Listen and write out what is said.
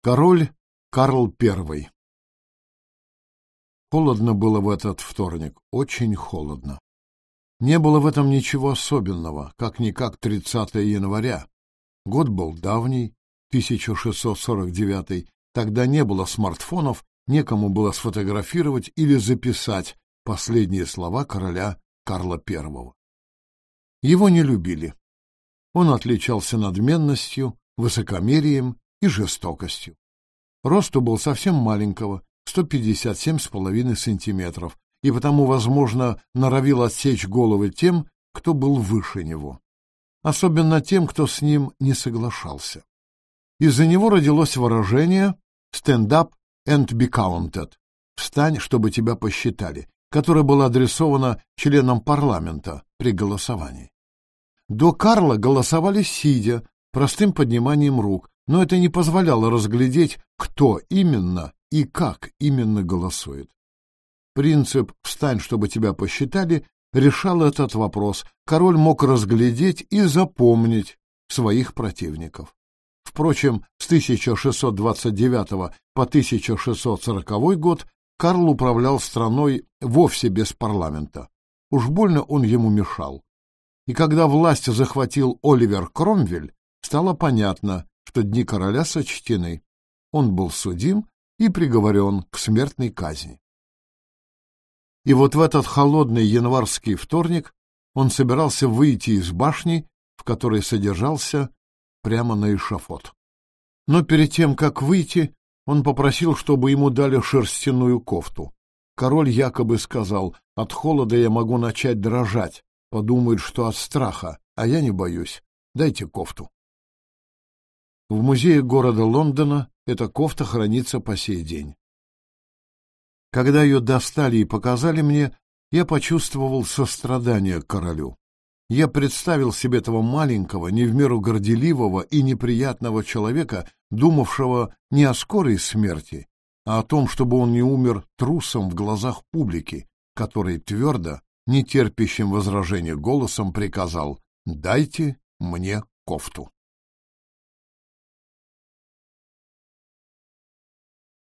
Король Карл I Холодно было в этот вторник, очень холодно. Не было в этом ничего особенного, как-никак 30 января. Год был давний, 1649 тогда не было смартфонов, некому было сфотографировать или записать последние слова короля Карла I. Его не любили. Он отличался надменностью, высокомерием и жестокостью. Росту был совсем маленького, 157,5 сантиметров, и потому, возможно, норовил отсечь головы тем, кто был выше него. Особенно тем, кто с ним не соглашался. Из-за него родилось выражение «stand up and be counted» — «встань, чтобы тебя посчитали», которое было адресовано членам парламента при голосовании. До Карла голосовали сидя, простым подниманием рук, но это не позволяло разглядеть, кто именно и как именно голосует. Принцип «встань, чтобы тебя посчитали» решал этот вопрос. Король мог разглядеть и запомнить своих противников. Впрочем, с 1629 по 1640 год Карл управлял страной вовсе без парламента. Уж больно он ему мешал. И когда власть захватил Оливер Кромвель, стало понятно, что дни короля сочтены. Он был судим и приговорен к смертной казни. И вот в этот холодный январский вторник он собирался выйти из башни, в которой содержался, прямо на эшафот. Но перед тем, как выйти, он попросил, чтобы ему дали шерстяную кофту. Король якобы сказал, от холода я могу начать дрожать, подумают, что от страха, а я не боюсь. Дайте кофту. В музее города Лондона эта кофта хранится по сей день. Когда ее достали и показали мне, я почувствовал сострадание к королю. Я представил себе этого маленького, не в меру горделивого и неприятного человека, думавшего не о скорой смерти, а о том, чтобы он не умер трусом в глазах публики, который твердо, нетерпящим возражения голосом приказал «дайте мне кофту».